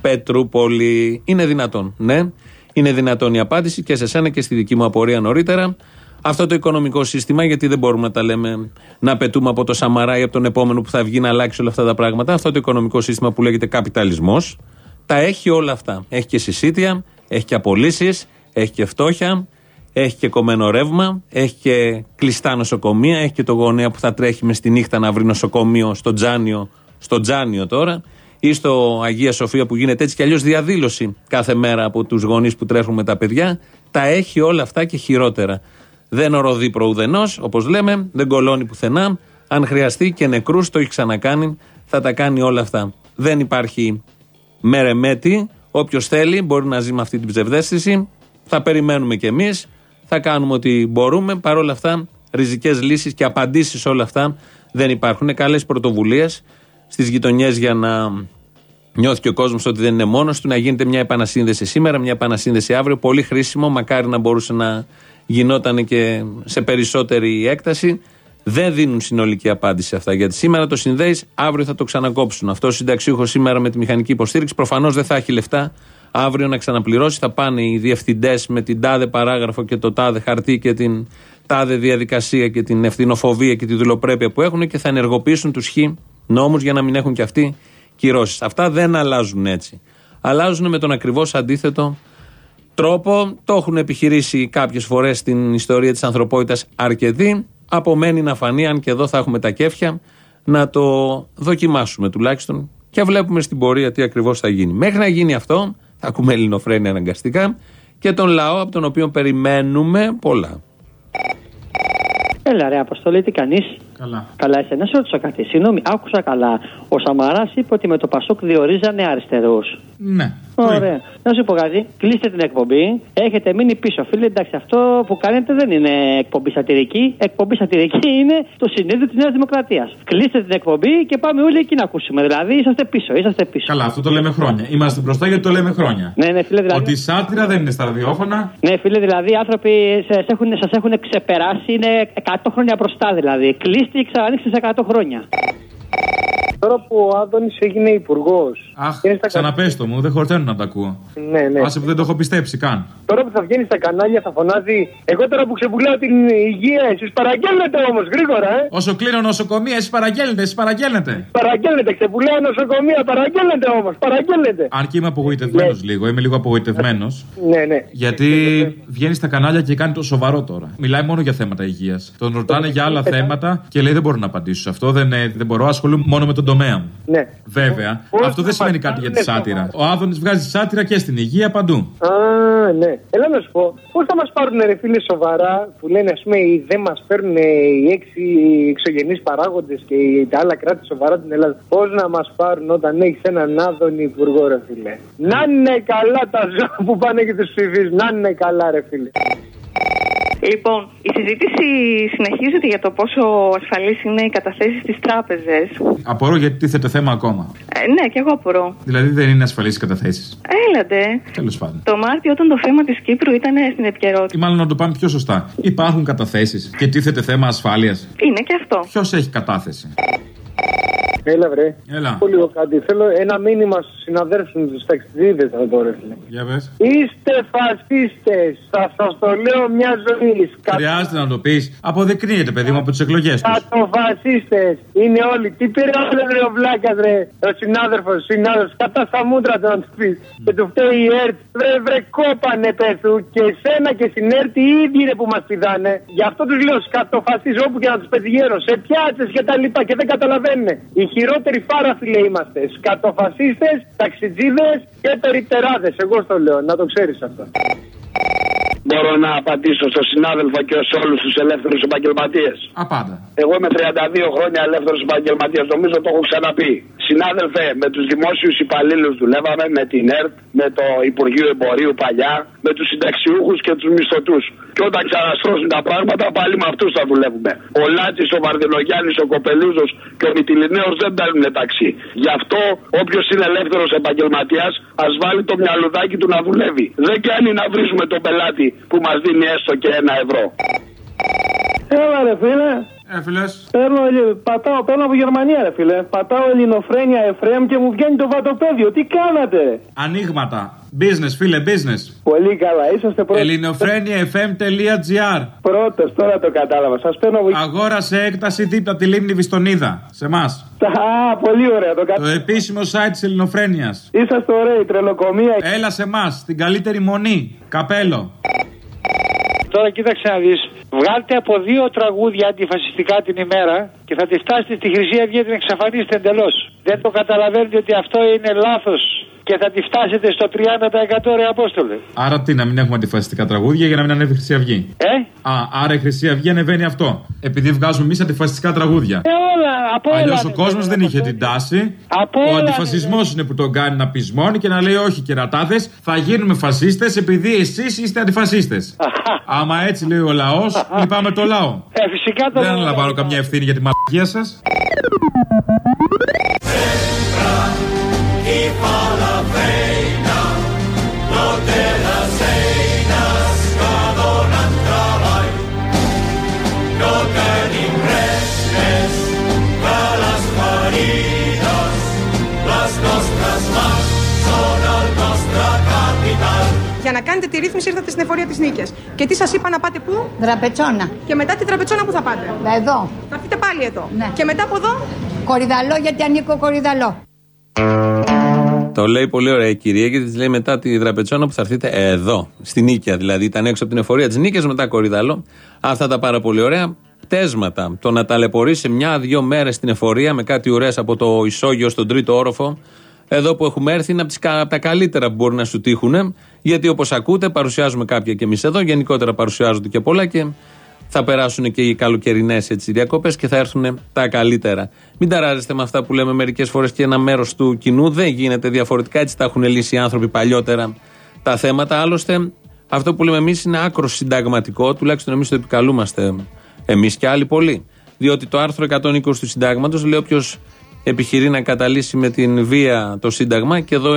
Πετρούπολη. Είναι δυνατόν. Ναι, είναι δυνατόν η απάντηση και σε σένα και στη δική μου απορία νωρίτερα. Αυτό το οικονομικό σύστημα, γιατί δεν μπορούμε να τα λέμε να πετούμε από το Σαμαρά ή από τον επόμενο που θα βγει να αλλάξει όλα αυτά τα πράγματα. Αυτό το οικονομικό σύστημα που λέγεται καπιταλισμός, τα έχει όλα αυτά. Έχει και συσίτια, έχει και απολύσεις, έχει και φτώχεια, έχει και κομμένο ρεύμα, έχει και κλειστά νοσοκομεία, έχει και το γονέα που θα τρέχει μες στη νύχτα να βρει νοσοκομείο στο Τζάνιο, στο Τζάνιο τώρα, ή στο Αγία Σοφία που γίνεται έτσι κι αλλιώς διαδήλωση κάθε μέρα από τους γονείς που τρέχουν με τα παιδιά. Τα έχει όλα αυτά και χειρότερα. Δεν οροδεί προουδενός, όπως λέμε, δεν κολώνει πουθενά. Αν χρειαστεί και νεκρούς, το έχει ξανακάνει, θα τα κάνει όλα αυτά. Δεν υπάρχει μέρεμέτη. Όποιος θέλει μπορεί να ζει με αυτή την ψευδέστηση. Θα περιμένουμε κι εμείς. Θα κάνουμε ό,τι μπορούμε. Παρ' όλα αυτά, ριζικές λύσεις και απαντήσεις σε όλα αυτά δεν υπάρχουν. Είναι καλές πρωτοβουλίες στις γειτονιές για να νιώθει και ο κόσμος ότι δεν είναι μόνος του, να γίνεται μια επανασύνδεση σήμερα, μια επανασύνδεση αύριο. Πολύ χρήσιμο. Μακάρι να μπορούσε να γινόταν και σε περισσότερη έκταση. Δεν δίνουν συνολική απάντηση σε αυτά. Γιατί σήμερα το συνδέεις, αύριο θα το ξανακόψουν. Αυτό ο συνταξίουχο σήμερα με τη μηχανική υποστήριξη προφανώς δεν θα έχει λεφτά αύριο να ξαναπληρώσει. Θα πάνε οι διευθυντές με την τάδε παράγραφο και το τάδε χαρτί και την τάδε διαδικασία και την ευθυνοφοβία και τη δουλοπρέπεια που έχουν και θα ενεργοποιήσουν τους χ νόμους για να μην έχουν και αυτοί κυρώσεις. Αυτά δεν αλλάζουν έτσι. Αλλάζουν με τον ακριβώς αντίθετο τρόπο. Το έχουν επιχειρήσει κάποιες φορές στην ιστορία της ανθρωπότητας αρκετοί. Απομένει να φανεί, αν και εδώ θα έχουμε τα κέφια, να το δοκιμάσουμε τουλάχιστον και βλέπουμε στην πορεία τι ακριβώς θα γίνει. Μέχρι να γίνει αυτό, θα ακούμε ελληνοφρένια αναγκαστικά και τον λαό από τον οποίο περιμένουμε πολλά. Έλα ρε Αποστολή, τι κάνεις; Καλά. Καλά, εσένα σε ρωτήσω κάτι. Συγγνώμη, άκουσα καλά. Ο Σαμαράς είπε ότι με το Πασόκ διορίζανε αριστερού. Ναι. Ωραία. Να σου πω κάτι. Κλείστε την εκπομπή. Έχετε μείνει πίσω. Φίλε, εντάξει, αυτό που κάνετε δεν είναι εκπομπή σατυρική. Εκπομπή σατυρική είναι το συνέδριο της Νέας Δημοκρατίας. Κλείστε την εκπομπή και πάμε όλοι εκεί να ακούσουμε. Δηλαδή είσαστε πίσω, είσαστε πίσω. Καλά, αυτό το λέμε χρόνια. Είμαστε μπροστά γιατί το λέμε χρόνια. Ναι, ναι, φίλε, δηλαδή. Ότι η σάτυρα δεν είναι στα ραδιόφωνα. Ναι, φίλε, δηλαδή οι άνθρωποι σας έχουν, σας έχουν ξεπεράσει. Είναι 100 χρόνια μπροστά δηλαδή. Κλείστε και ξανανοίξτε σε 100 χρόνια. Τώρα που ο Άδωνης έγινε υπουργός. Αχ, ξαναπες το μου, δεν χορταίνω να τα ακούω. Ναι, ναι. Άσε που δεν το έχω πιστέψει καν. Τώρα που θα βγαίνει στα κανάλια θα φωνάζει. Εγώ τώρα που ξεπουλάω την υγεία, εσείς παραγγέλνετε όμως γρήγορα, ε. Όσο κλείνω νοσοκομεία, εσείς παραγγέλνετε, εσείς παραγγέλνετε. Παραγγέλνετε, ξεπουλάω νοσοκομεία, παραγγέλνετε όμως, παραγγέλνετε. Αν και είμαι απογοητευμένος λίγο, είμαι λίγο απογοητευμένος. Ναι, ναι. Γιατί βγαίνει στα κανάλια και κάνει το σοβαρό τώρα. Μιλάει μόνο για θέματα υγείας. Τον ρωτάνε για άλλα θέματα και λέει δεν μπορώ να απαντήσω σε αυτό. Δεν, ε, δεν μπορώ, ασχολούμαι μόνο με τον τομέα μου. Ναι. Βέβαια, αυτό δεν σημαίνει κάτι για τη σάτυρα. Ο Άδωνης βγάζει σάτυρα και στην υγεία παντού. Α, ναι. Έλα να σου πω, πώς θα μας πάρουν ρε φίλε σοβαρά που λένε, ας πούμε, οι- δεν μας παίρνουν οι έξι εξωγενείς παράγοντες και οι- τα άλλα κράτη σοβαρά την Ελλάδα. Πώς να μας πάρουν όταν έχεις έναν άδωνη υπουργό, ρε φίλε. Να είναι καλά τα ζώα που πάνε και τους ψηφίζουν. Να είναι καλά, ρε φίλε. Λοιπόν, η συζήτηση συνεχίζεται για το πόσο ασφαλείς είναι οι καταθέσεις στις τράπεζες. Απορώ γιατί τίθεται θέμα ακόμα. Ε, ναι, και εγώ απορώ. Δηλαδή δεν είναι ασφαλείς οι καταθέσεις. Έλατε. Τέλος πάντων. Το Μάρτιο, όταν το θέμα της Κύπρου ήταν στην επικαιρότητα. Ή μάλλον να το πάμε πιο σωστά. Υπάρχουν καταθέσεις και τίθεται θέμα ασφάλειας. Είναι και αυτό. Ποιος έχει κατάθεση; Έλα, βρε. Έλα. Πω λίγο κάτι. Θέλω ένα μήνυμα στους συναδέλφους μου, του ταξιδίδε να το ρε φίλε. Για πες. Είστε φασίστες. Θα σας το λέω μια ζωή. Χρειάζεται να το πεις. Αποδεικνύεται, παιδί μου, από τις εκλογές τους. Κατοφασίστε. Είναι όλοι. Τι πήρε όλο ρε ο Βλάκας, ρε. Ο συνάδελφος, συνάδελφος. Κατά στα μούτρα του να τους πεις. Και του φταίει η ΕΡΤ. Βρε, βρε, κόπανε πέθου. Και εσένα και στην ΕΡΤ οι ίδιοι ρε που μας πηδάνε. Γι' αυτό τους λέω σκατοφασίζω όπου και να τους πετυχαίνω. Σε πιάτσες και τα λοιπά και δεν καταλαβαίνουν. Οι χειρότεροι φάρα φίλε είμαστε. Σκατοφασίστες, ταξιτζίδες και περιπτεράδες. Εγώ στο λέω, να το ξέρεις αυτό. Μπορώ να απαντήσω στον συνάδελφο και σε όλους τους ελεύθερους επαγγελματίες. Απάντα. Εγώ είμαι 32 χρόνια ελεύθερος επαγγελματίας, νομίζω το έχω ξαναπεί. Συνάδελφε, με τους δημόσιους υπαλλήλους δουλεύαμε, με την ΕΡΤ, με το Υπουργείο Εμπορίου παλιά, με τους συνταξιούχους και τους μισθωτούς. Και όταν ξαναστρώσουν τα πράγματα, πάλι με αυτούς θα δουλεύουμε. Ο Λάτσι, ο Βαρδινογιάννη, ο Κοπελούζος και ο Μητυλινέος δεν παίρνουν ταξί. Γι' αυτό όποιος είναι ελεύθερος επαγγελματίας, ας βάλει το μυαλουδάκι του να δουλεύει. Δεν κάνει να βρίζουμε τον πελάτη που μας δίνει έστω και ένα ευρώ. Έλα ρε φίλε. Έφυλες. Παίρνω, ελλη- πατάω, παίρνω από Γερμανία ρε φίλε. Πατάω ελληνοφρένια Εφρέμ και μου βγαίνει το βατοπέδιο. Τι κάνατε; Ανοίγματα. Business, φίλε, business. Πολύ καλά, είσαστε πρώτοι. Ελληνοφρένια.fm.gr Πρώτος, τώρα το κατάλαβα. Σας παίρνω Αγόρασε έκταση δίπλα από τη λίμνη Βιστονίδα. Σε εμάς. Α, πολύ ωραία το Το κατάλαβα. επίσημο site της Ελληνοφρένειας. Είσαστε ωραίοι, τρελοκομεία. Έλα σε εμάς, την καλύτερη μονή. Καπέλο. Τώρα κοίταξε να δεις. Βγάλτε από δύο τραγούδια αντιφασιστικά την ημέρα και θα τη φτάσετε στη Χρυσή Αυγή και την εξαφανίσετε εντελώς. Δεν το καταλαβαίνετε ότι αυτό είναι λάθος και θα τη φτάσετε στο 30% ρε Απόστολε. Άρα τι, να μην έχουμε αντιφασιστικά τραγούδια για να μην ανέβει η Χρυσή Αυγή; Ε; Α, άρα η Χρυσή Αυγή ανεβαίνει αυτό. Επειδή βγάζουμε εμείς αντιφασιστικά τραγούδια. Ε, όλα, από όλα. Αλλιώς ο είναι, κόσμος δεν είχε την τάση. Από Ο όλα αντιφασισμός είναι που τον κάνει να πεισμώνει και να λέει: Όχι, κερατάδες, θα γίνουμε φασίστες επειδή εσείς είστε αντιφασίστες. Άμα έτσι λέει ο λαός, λυπάμαι το λαό. Ε, φυσικά το Δεν αναλαμβάνω καμιά ευθύνη για τη μαλακία σας. y Palavena, τη ρύθμιση ήρθατε στην εφορία της νίκης. Και τι σας είπα να πάτε πού; Δραπετσόνα. Και μετά την τραπετσόνα που θα πάτε. Εδώ. Θα έρθετε πάλι εδώ. Ναι. Και μετά από εδώ; Κορυδαλό γιατί ανήκω κορυδαλό. Το λέει πολύ ωραία η κυρία και της λέει μετά τη δραπετσόνα που θα έρθετε εδώ, στην Νίκαια. Δηλαδή ήταν έξω από την εφορία της Νίκαιας, μετά κορυδαλό. Αυτά τα πάρα πολύ ωραία πτέσματα. Το να ταλαιπωρεί σε μια-δύο μέρες στην εφορία με κάτι ωραίες από το ισόγειο στον τρίτο όροφο. Εδώ που έχουμε έρθει είναι από, τις, κα- από τα καλύτερα που μπορεί να σου τύχουν. Γιατί όπως ακούτε, παρουσιάζουμε κάποια και εμείς εδώ. Γενικότερα παρουσιάζονται και πολλά και θα περάσουν και οι καλοκαιρινές διακοπές και θα έρθουν τα καλύτερα. Μην ταράζεστε με αυτά που λέμε μερικές φορές και ένα μέρος του κοινού. Δεν γίνεται διαφορετικά. Έτσι τα έχουν λύσει οι άνθρωποι παλιότερα τα θέματα. Άλλωστε, αυτό που λέμε εμείς είναι άκρο συνταγματικό, τουλάχιστον εμείς το επικαλούμαστε εμείς και άλλοι πολλοί. Διότι το άρθρο 120 του συντάγματος λέει όποιος επιχειρεί να καταλύσει με την βία το Σύνταγμα και εδώ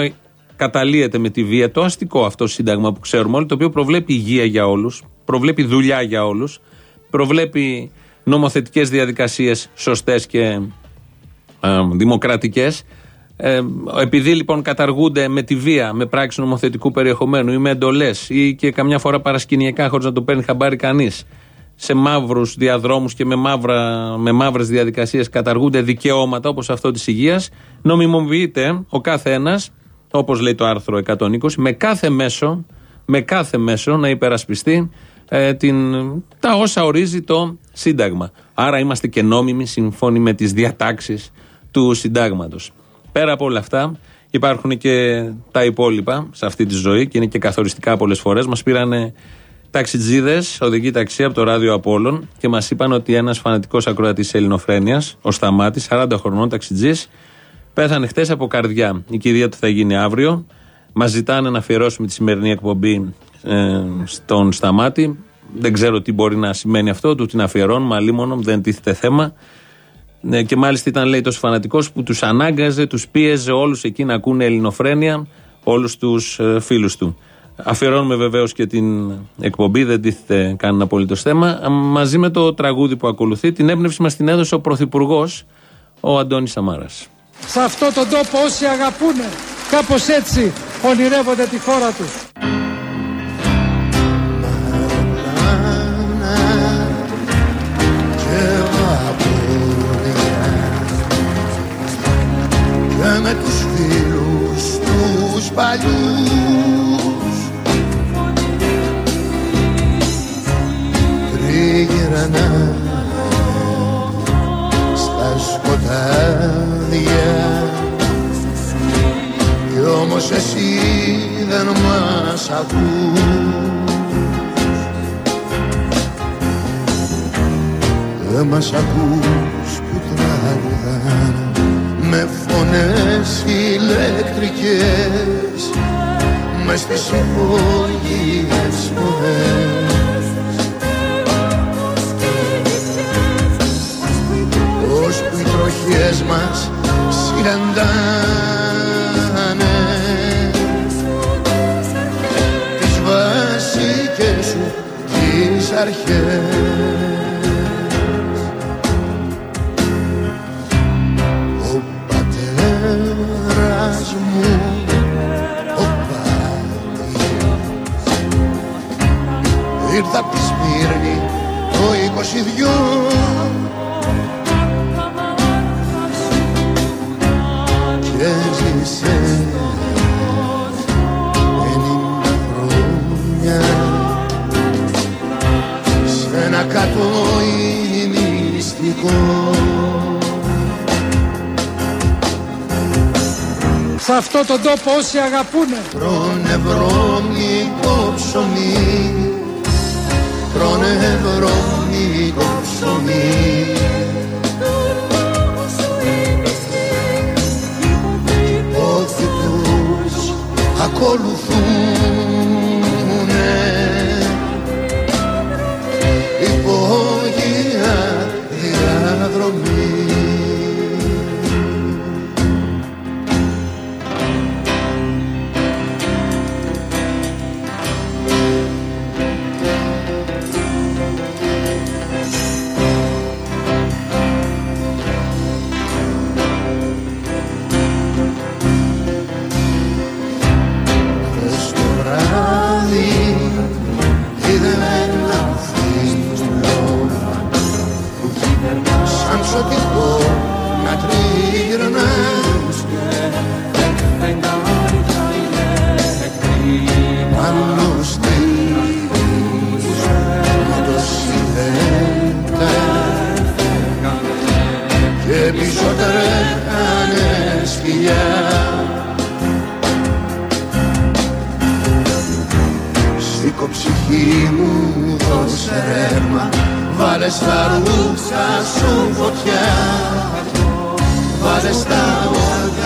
καταλύεται με τη βία το αστικό αυτό σύνταγμα που ξέρουμε όλοι, το οποίο προβλέπει υγεία για όλους, προβλέπει δουλειά για όλους, προβλέπει νομοθετικές διαδικασίες σωστές και ε, δημοκρατικές. Ε, επειδή λοιπόν καταργούνται με τη βία, με πράξη νομοθετικού περιεχομένου ή με εντολές ή και καμιά φορά παρασκηνιακά χωρίς να το παίρνει χαμπάρι κανείς, σε μαύρους διαδρόμους και με, μαύρα, με μαύρες διαδικασίες καταργούνται δικαιώματα όπως αυτό της υγείας, νομιμοποιείται ο κάθε ένα, όπως λέει το άρθρο 120, με κάθε μέσο, με κάθε μέσο να υπερασπιστεί ε, την, τα όσα ορίζει το Σύνταγμα. Άρα είμαστε και νόμιμοι σύμφωνοι με τις διατάξεις του Συντάγματος. Πέρα από όλα αυτά υπάρχουν και τα υπόλοιπα σε αυτή τη ζωή και είναι και καθοριστικά πολλές φορές. Μας πήρανε ταξιτζίδες, οδηγοί ταξί από το ράδιο Απόλλων και μας είπαν ότι ένας φανατικός ακροατής ελληνοφρένειας, ο Σταμάτης, 40 χρονών ταξιτζής, πέθανε χτες από καρδιά. Η κηδεία του θα γίνει αύριο. Μας ζητάνε να αφιερώσουμε τη σημερινή εκπομπή ε, στον Σταμάτη. Δεν ξέρω τι μπορεί να σημαίνει αυτό, του την αφιερώνουμε, αλίμονο, δεν τίθεται θέμα. Ναι, και μάλιστα ήταν λέει τόσο φανατικός που τους ανάγκαζε, τους πίεζε όλους εκεί να ακούνε ελληνοφρένεια, όλους τους ε, φίλους του. Αφιερώνουμε βεβαίως και την εκπομπή, δεν τίθεται κανένα απολύτως θέμα. Α, Μαζί με το τραγούδι που ακολουθεί, την έμπνευση μας την έδωσε ο Πρωθυπουργός, ο Αντώνης Σαμάρας. Σε αυτό τον τόπο όσοι αγαπούνε κάπως έτσι ονειρεύονται τη χώρα τους. και με τους φίλους τους παλιούς τρίγυρανά στα σκοτάδια. Κι όμως εσύ δεν μας ακούς. Δεν μας ακούς που τραγουδάνε με φωνές ηλεκτρικές. Μες στις υπόγειες φωνές που οι τροχιές μας συναντάνε τις βασικές σου τις αρχές. Ο πατέρας μου ο Πάτης ήρθα απ' τη Σμύρνη το 22 μυστικό Σε αυτό τον τόπο όσοι αγαπούνε. Τρώνε βρώμικο ψωμί Τρώνε βρώμικο ψωμί Πόθη Σήκω ψυχή μου δώσε ρεύμα Βάλε στα ρούχα σου φωτιά. Βάλε στα όργανα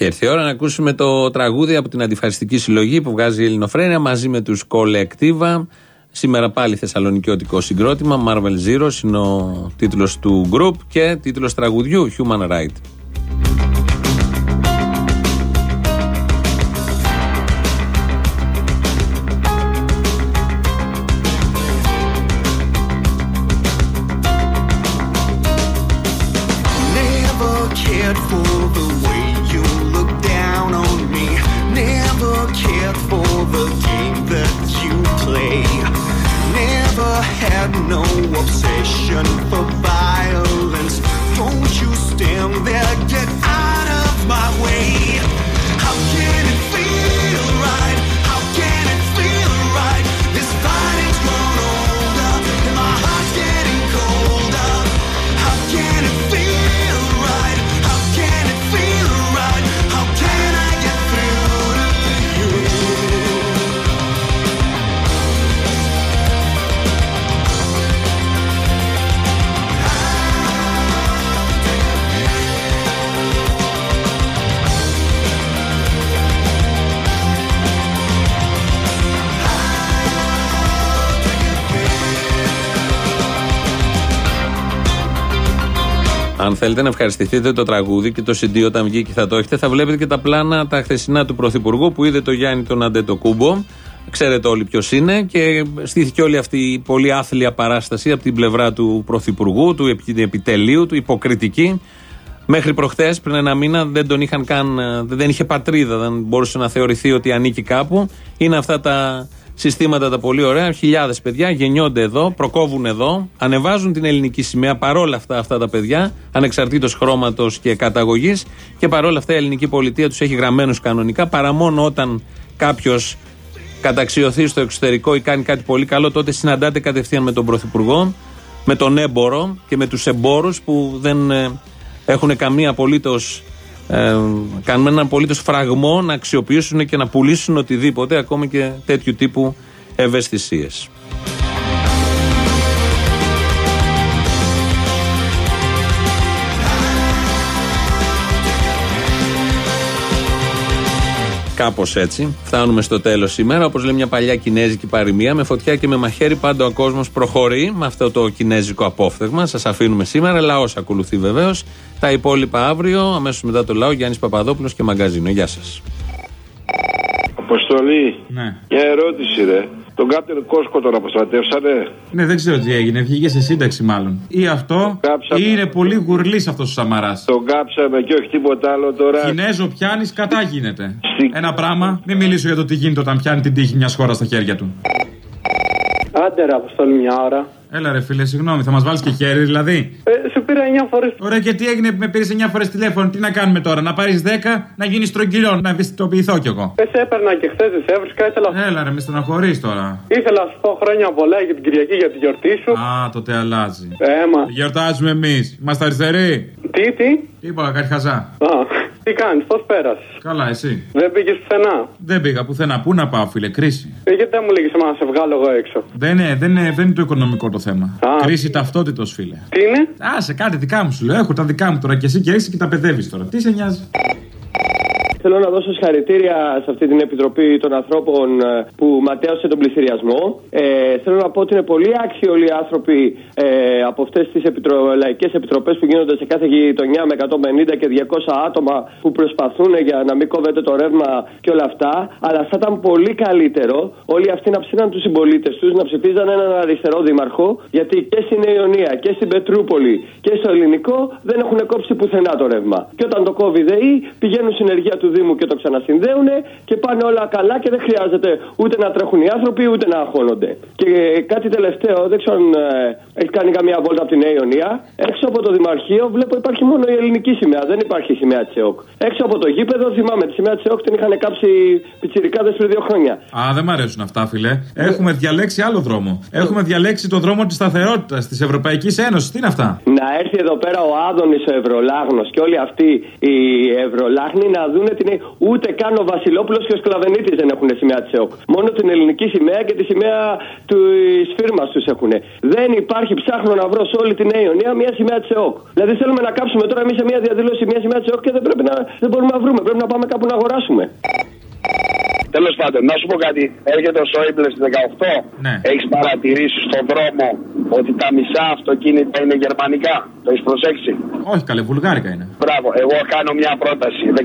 έχει έρθει η ώρα να ακούσουμε το τραγούδι από την αντιφασιστική συλλογή που βγάζει η Ελληνοφρένια μαζί με τους Κολεκτίβα. Σήμερα πάλι θεσσαλονικιώτικο συγκρότημα. Marvel Zeros είναι ο τίτλος του group και τίτλος τραγουδιού Human Right. had no obsession for violence. Don't you stand there, get out of my way. Αν θέλετε να ευχαριστηθείτε το τραγούδι και το CD όταν βγει και θα το έχετε, θα βλέπετε και τα πλάνα τα χθεσινά του Πρωθυπουργού που είδε το Γιάννη τον Αντετοκούμπο. Ξέρετε όλοι ποιος είναι και στήθηκε όλη αυτή η πολύ άθλια παράσταση από την πλευρά του Πρωθυπουργού, του επι- επιτελείου, του υποκριτική. Μέχρι προχθές, πριν ένα μήνα, δεν τον είχαν καν. ε, Δεν είχε πατρίδα, δεν μπορούσε να θεωρηθεί ότι ανήκει κάπου. Είναι αυτά τα συστήματα τα πολύ ωραία. Χιλιάδες παιδιά γεννιόνται εδώ, προκόβουν εδώ, ανεβάζουν την ελληνική σημαία παρόλα αυτά αυτά τα παιδιά, ανεξαρτήτως χρώματος και καταγωγής. Και παρόλα αυτά η ελληνική πολιτεία τους έχει γραμμένους κανονικά, παρά μόνο όταν κάποιος καταξιωθεί στο εξωτερικό ή κάνει κάτι πολύ καλό, τότε συναντάται κατευθείαν με τον Πρωθυπουργό, με τον έμπορο και με τους εμπόρους που δεν ε, έχουν καμία απολύτως ε, κάνουν έναν απολύτως φραγμό να αξιοποιήσουν και να πουλήσουν οτιδήποτε, ακόμη και τέτοιου τύπου ευαισθησίες. Κάπως έτσι. Φτάνουμε στο τέλος σήμερα. Όπως λέει μια παλιά κινέζικη παροιμία, με φωτιά και με μαχαίρι πάντα ο κόσμος προχωρεί με αυτό το κινέζικο απόφθεγμα. Σας αφήνουμε σήμερα. Λαός ακολουθεί βεβαίως. Τα υπόλοιπα αύριο, αμέσως μετά το λαό, Γιάννης Παπαδόπουλος και μαγκαζίνο. Γεια σας. Αποστολή. Ναι. Μια ερώτηση, ρε. Τον Κάπτερ Κόσκο τον αποστρατεύσανε. Ναι, δεν ξέρω τι έγινε. Βγήκε σε σύνταξη μάλλον. Ή αυτό, ή είναι πολύ γουρλής αυτός ο Σαμαράς. Τον κάψαμε και όχι τίποτα άλλο τώρα. Κινέζο πιάνεις, κατά γίνεται. Ένα πράγμα, μην μιλήσω για το τι γίνεται όταν πιάνει την τύχη μιας χώρας στα χέρια του. Άντε ρε, αποστολή μια ώρα. Έλα ρε φίλε, συγγνώμη, θα μας βάλεις και χέρι δηλαδή. Ε, σου πήρα 9 φορές. Ωραία, και τι έγινε που με πήρες 9 φορές τηλέφωνο, τι να κάνουμε τώρα, να πάρεις 10, να γίνεις στρογγυλό, να ευαισθητοποιηθώ κι εγώ. Δεν σε έπαιρνα και χθες δεν σε έβρισκα, ήθελα. Έλα ρε, με στεναχωρεί τώρα. Ήθελα να σου πω χρόνια πολλά για την Κυριακή για τη γιορτή σου. Α, τότε αλλάζει. Έμα. Γιορτάζουμε εμείς. Είμαστε αριστεροί; Τι, τι; Είπα, κάτι χαζά. Α, τι κάνεις, πώς πέρασες; Καλά, εσύ; Δεν πήγες πουθενά; Δεν πήγα πουθενά. Πού να πάω, φίλε, κρίση. Ε, γιατί δεν μου λέγε να σε βγάλω εγώ έξω. Δεν είναι, δεν είναι, δεν είναι το οικονομικό το θέμα. Α. Κρίση ταυτότητος, φίλε. Τι είναι; Α, σε κάτι δικά μου σου λέω. Έχω τα δικά μου τώρα και εσύ και έχεις και τα παιδεύεις τώρα. Τι σε νοιάζει; Θέλω να δώσω συγχαρητήρια σε αυτή την επιτροπή των ανθρώπων ε, που ματέωσε τον πληθυριασμό. Ε, θέλω να πω ότι είναι πολύ άξιοι όλοι οι άνθρωποι ε, από αυτές τις επιτρο... λαϊκές επιτροπές που γίνονται σε κάθε γειτονιά με 150 και 200 άτομα που προσπαθούν για να μην κόβεται το ρεύμα και όλα αυτά. Αλλά θα ήταν πολύ καλύτερο όλοι αυτοί να ψήναν τους συμπολίτες τους, να ψηφίζαν έναν αριστερό δήμαρχο, γιατί και στην Ιωνία και στην Πετρούπολη και στο ελληνικό δεν έχουν κόψει πουθενά το ρεύμα. Και όταν το κόβει ΔΕΗ πηγαίνουν στην ενεργεία του Δήμου και το ξανασυνδέουν και πάνε όλα καλά και δεν χρειάζεται ούτε να τρέχουν οι άνθρωποι ούτε να αγχώνονται. Και κάτι τελευταίο, δεν ξέρω αν ε, έχει κάνει καμία βόλτα από την Νέα Ιωνία. Έξω από το Δημαρχείο βλέπω υπάρχει μόνο η ελληνική σημαία, δεν υπάρχει η σημαία τη ΕΟΚ. Έξω από το γήπεδο θυμάμαι τη σημαία τη ΕΟΚ την είχαν κάψει πιτσιρικάδες πριν δύο χρόνια. Α, δεν μ' αρέσουν αυτά, φίλε. Έχουμε διαλέξει άλλο δρόμο. Έχουμε διαλέξει το δρόμο της σταθερότητας, της Ευρωπαϊκής Ένωσης. Τι είναι αυτά; Να έρθει εδώ πέρα ο Άδωνης ο Ευρωλάγνος και όλοι αυτοί οι Ευρωλάγνοι να δούνε την. Ούτε καν ο Βασιλόπουλος και ο Σκλαβενίτης δεν έχουν σημαία της ΕΟΚ. Μόνο την ελληνική σημαία και τη σημαία της φίρμας τους έχουν. Δεν υπάρχει, ψάχνω να βρω σε όλη την Νέα Ιωνία μια σημαία της ΕΟΚ. Δηλαδή θέλουμε να κάψουμε τώρα εμείς σε μια διαδήλωση μια σημαία της ΕΟΚ και δεν, πρέπει να, δεν μπορούμε να βρούμε. Πρέπει να πάμε κάπου να αγοράσουμε. Τέλος πάντων, να σου πω κάτι. Έρχεται ο Σόιμπλες στις 18. Ναι. Έχεις παρατηρήσει στον δρόμο ότι τα μισά αυτοκίνητα είναι γερμανικά. Το έχεις προσέξει; Όχι, καλέ, βουλγάρικα είναι. Μπράβο, εγώ κάνω μια πρόταση. 18,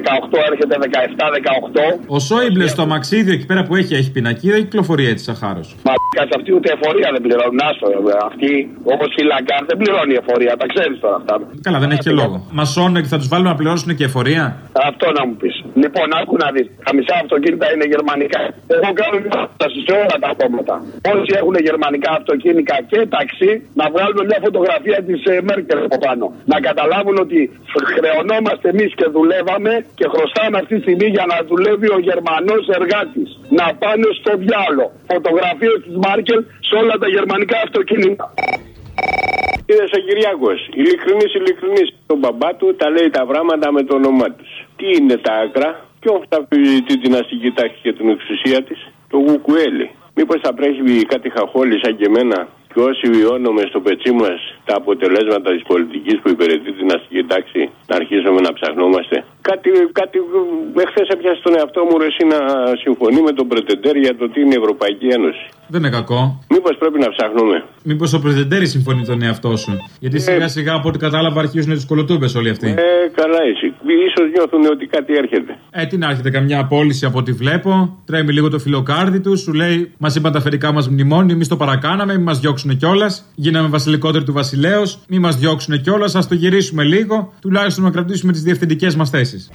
18 έρχεται 17-18. Ο Σόιμπλες στο αμαξίδιο εκεί πέρα που έχει, έχει πινακίδα ή κυκλοφορεί έτσι σαν χάρος; Μα κάτσε αυτή ούτε εφορία δεν πληρώνουν. Άστο, ε, αυτή όπως η Λαγκάρντ δεν πληρώνει εφορία. Τα ξέρεις τώρα αυτά. Καλά, δεν έχει και λόγο. Μας σώνουν και θα τους βάλουμε να πληρώσουν και εφορία; Αυτό να μου πεις. Λοιπόν, άκου να δεις. Τα μισά αυτοκίνητα είναι γερμανικά. Εγώ κάνω μια πρόταση σε όλα τα κόμματα. Όσοι έχουν γερμανικά αυτοκίνητα και ταξί, να βγάλουν μια φωτογραφία της Μέρκελ από πάνω. Να καταλάβουν ότι χρεωνόμαστε εμείς και δουλεύαμε και χρωστάμε αυτή τη στιγμή για να δουλεύει ο Γερμανός εργάτης. Να πάνε στο διάλογο. Φωτογραφίες της Μάρκελ σε όλα τα γερμανικά αυτοκίνητα. Είδε ο Κυριάκο. Ειλικρινής, ειλικρινής. Τον μπαμπά του τα λέει τα βράματα με το όνομά τους. Τι είναι τα άκρα, ποιο θα πει τη δυναστική τάξη και την εξουσία της, το Γουκουέλι. Μήπως θα πρέπει κάτι χαχόλη σαν και εμένα; Και όσοι βιώνουμε στο πετσί μας τα αποτελέσματα της πολιτικής που υπηρετεί την αστική τάξη Να αρχίσουμε να ψαχνόμαστε. Κάτι, κάτι εχθές έπιασε τον εαυτό μου ρε, εσύ να συμφωνεί με τον Πρετεντέρ για το τι είναι η Ευρωπαϊκή Ένωση. Δεν είναι κακό. Μήπως πρέπει να ψαχνούμε. Μήπως ο Πρεζεντέρη συμφωνεί τον εαυτό σου. Γιατί σιγά σιγά από ό,τι κατάλαβα αρχίζουν τις κολοτούμπες όλοι αυτοί. Ε, καλά εσύ. σω νιώθουν ότι κάτι έρχεται. Ε, τι να έρχεται, καμιά απόλυση από ό,τι βλέπω. Τρέμει λίγο το φιλοκάρδι του, σου λέει Μας είπαν τα αφεντικά μας μνημόνιο, εμείς το παρακάναμε, μην μας διώξουν κιόλας. Γίναμε βασιλικότεροι του βασιλέως, μην μας διώξουν κιόλας, ας το γυρίσουμε λίγο, τουλάχιστον να κρατήσουμε τις διευθυντικές μας θέσεις.